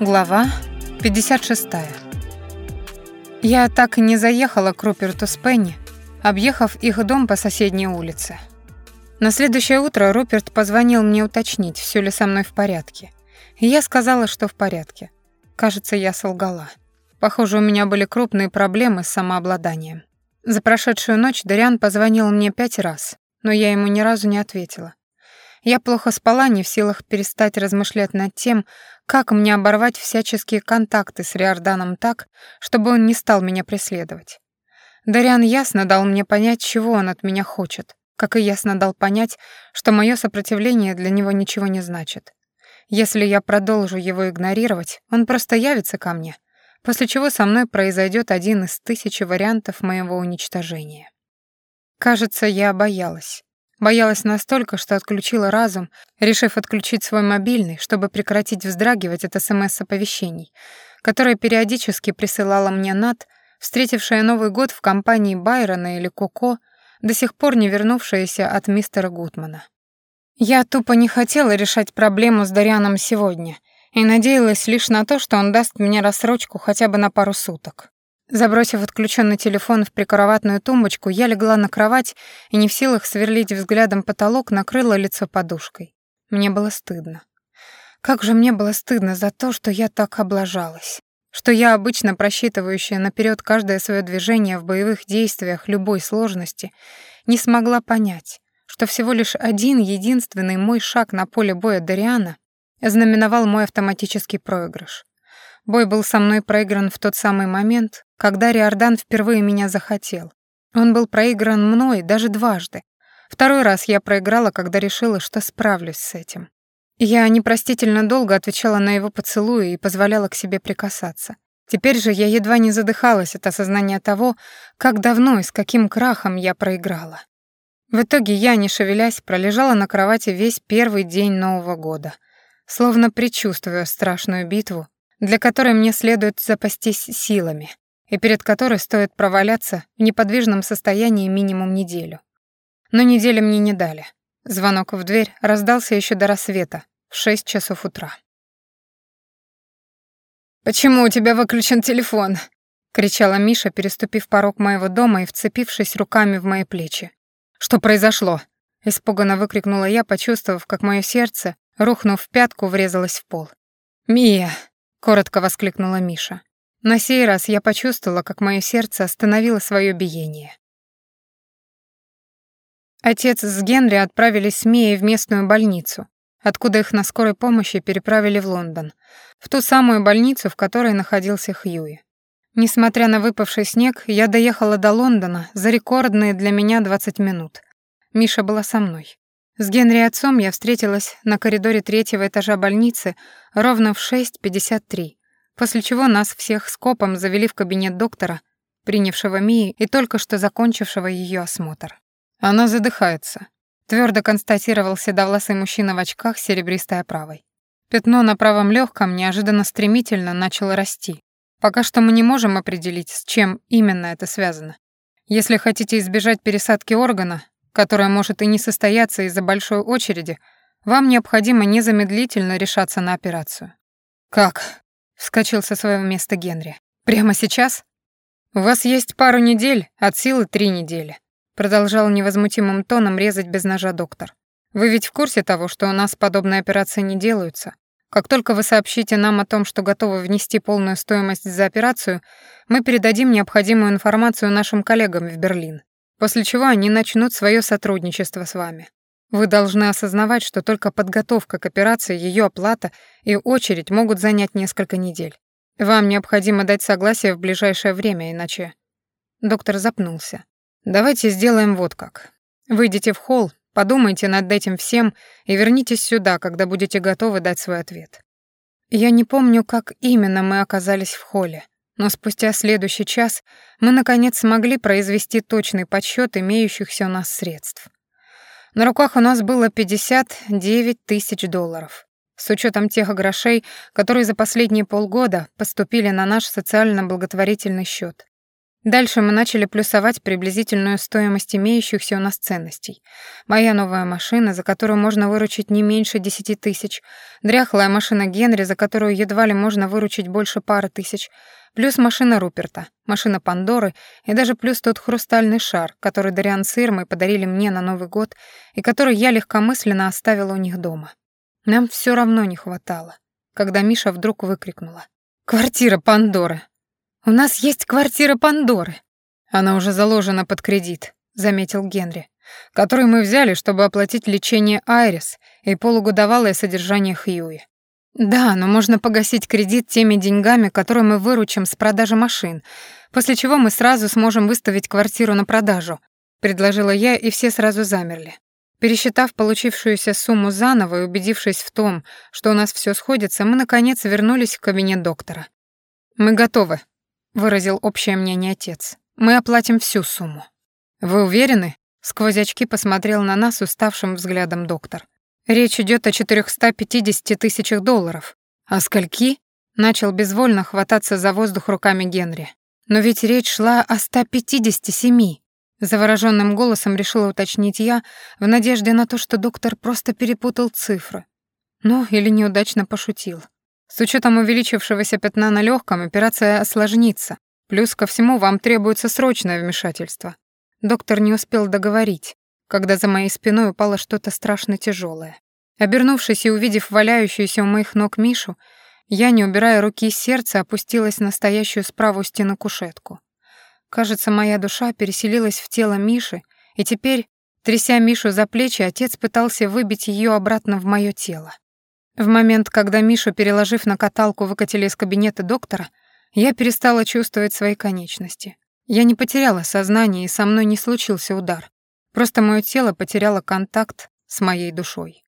Глава 56. Я так и не заехала к Руперту с Пенни, объехав их дом по соседней улице. На следующее утро Руперт позвонил мне уточнить, все ли со мной в порядке. И я сказала, что в порядке. Кажется, я солгала. Похоже, у меня были крупные проблемы с самообладанием. За прошедшую ночь Дариан позвонил мне пять раз, но я ему ни разу не ответила. Я плохо спала, не в силах перестать размышлять над тем, как мне оборвать всяческие контакты с Риорданом так, чтобы он не стал меня преследовать. Дариан ясно дал мне понять, чего он от меня хочет, как и ясно дал понять, что мое сопротивление для него ничего не значит. Если я продолжу его игнорировать, он просто явится ко мне, после чего со мной произойдет один из тысячи вариантов моего уничтожения. Кажется, я боялась. Боялась настолько, что отключила разум, решив отключить свой мобильный, чтобы прекратить вздрагивать от СМС-оповещений, которые периодически присылала мне Нат, встретившая Новый год в компании Байрона или Коко, до сих пор не вернувшаяся от мистера Гутмана. Я тупо не хотела решать проблему с Дарианом сегодня и надеялась лишь на то, что он даст мне рассрочку хотя бы на пару суток. Забросив отключенный телефон в прикроватную тумбочку, я легла на кровать и не в силах сверлить взглядом потолок, накрыла лицо подушкой. Мне было стыдно. Как же мне было стыдно за то, что я так облажалась. Что я, обычно просчитывающая наперед каждое свое движение в боевых действиях любой сложности, не смогла понять, что всего лишь один единственный мой шаг на поле боя Дариана знаменовал мой автоматический проигрыш. Бой был со мной проигран в тот самый момент, когда Риордан впервые меня захотел. Он был проигран мной даже дважды. Второй раз я проиграла, когда решила, что справлюсь с этим. Я непростительно долго отвечала на его поцелуи и позволяла к себе прикасаться. Теперь же я едва не задыхалась от осознания того, как давно и с каким крахом я проиграла. В итоге я, не шевелясь, пролежала на кровати весь первый день Нового года, словно предчувствуя страшную битву, для которой мне следует запастись силами, и перед которой стоит проваляться в неподвижном состоянии минимум неделю. Но недели мне не дали. Звонок в дверь раздался еще до рассвета, в шесть часов утра. «Почему у тебя выключен телефон?» — кричала Миша, переступив порог моего дома и вцепившись руками в мои плечи. «Что произошло?» — испуганно выкрикнула я, почувствовав, как мое сердце, рухнув в пятку, врезалось в пол. «Мия!» Коротко воскликнула Миша. На сей раз я почувствовала, как мое сердце остановило свое биение. Отец с Генри отправились с Мией в местную больницу, откуда их на скорой помощи переправили в Лондон, в ту самую больницу, в которой находился Хьюи. Несмотря на выпавший снег, я доехала до Лондона за рекордные для меня 20 минут. Миша была со мной. С Генри отцом я встретилась на коридоре третьего этажа больницы ровно в 6.53, после чего нас всех скопом завели в кабинет доктора, принявшего Мии и только что закончившего ее осмотр. Она задыхается, твердо констатировал седовласый мужчина в очках серебристой оправой. Пятно на правом легком неожиданно стремительно начало расти. Пока что мы не можем определить, с чем именно это связано. Если хотите избежать пересадки органа, которая может и не состояться из-за большой очереди, вам необходимо незамедлительно решаться на операцию. «Как?» — вскочил со своего места Генри. «Прямо сейчас?» «У вас есть пару недель, от силы три недели», — продолжал невозмутимым тоном резать без ножа доктор. «Вы ведь в курсе того, что у нас подобные операции не делаются? Как только вы сообщите нам о том, что готовы внести полную стоимость за операцию, мы передадим необходимую информацию нашим коллегам в Берлин после чего они начнут свое сотрудничество с вами. Вы должны осознавать, что только подготовка к операции, ее оплата и очередь могут занять несколько недель. Вам необходимо дать согласие в ближайшее время, иначе...» Доктор запнулся. «Давайте сделаем вот как. Выйдите в холл, подумайте над этим всем и вернитесь сюда, когда будете готовы дать свой ответ». Я не помню, как именно мы оказались в холле но спустя следующий час мы, наконец, смогли произвести точный подсчет имеющихся у нас средств. На руках у нас было 59 тысяч долларов, с учетом тех грошей, которые за последние полгода поступили на наш социально-благотворительный счет. Дальше мы начали плюсовать приблизительную стоимость имеющихся у нас ценностей. Моя новая машина, за которую можно выручить не меньше десяти тысяч, дряхлая машина Генри, за которую едва ли можно выручить больше пары тысяч, плюс машина Руперта, машина Пандоры и даже плюс тот хрустальный шар, который Дариан с Ирмой подарили мне на Новый год и который я легкомысленно оставила у них дома. Нам все равно не хватало, когда Миша вдруг выкрикнула. «Квартира Пандоры! «У нас есть квартира Пандоры». «Она уже заложена под кредит», — заметил Генри, «который мы взяли, чтобы оплатить лечение Айрис и полугодовалое содержание Хьюи». «Да, но можно погасить кредит теми деньгами, которые мы выручим с продажи машин, после чего мы сразу сможем выставить квартиру на продажу», — предложила я, и все сразу замерли. Пересчитав получившуюся сумму заново и убедившись в том, что у нас все сходится, мы, наконец, вернулись в кабинет доктора. «Мы готовы», выразил общее мнение отец. Мы оплатим всю сумму. Вы уверены? Сквозь очки посмотрел на нас уставшим взглядом доктор. Речь идет о 450 тысячах долларов. А скольки? Начал безвольно хвататься за воздух руками Генри. Но ведь речь шла о 157. Завороженным голосом решила уточнить я, в надежде на то, что доктор просто перепутал цифры. Ну, или неудачно пошутил. С учетом увеличившегося пятна на легком операция осложнится. Плюс ко всему вам требуется срочное вмешательство. Доктор не успел договорить, когда за моей спиной упало что-то страшно тяжелое. Обернувшись и увидев валяющуюся у моих ног Мишу, я, не убирая руки из сердца, опустилась на стоящую справа у стены кушетку. Кажется, моя душа переселилась в тело Миши, и теперь, тряся Мишу за плечи, отец пытался выбить ее обратно в мое тело. В момент, когда Мишу, переложив на каталку, выкатили из кабинета доктора, я перестала чувствовать свои конечности. Я не потеряла сознание, и со мной не случился удар. Просто мое тело потеряло контакт с моей душой.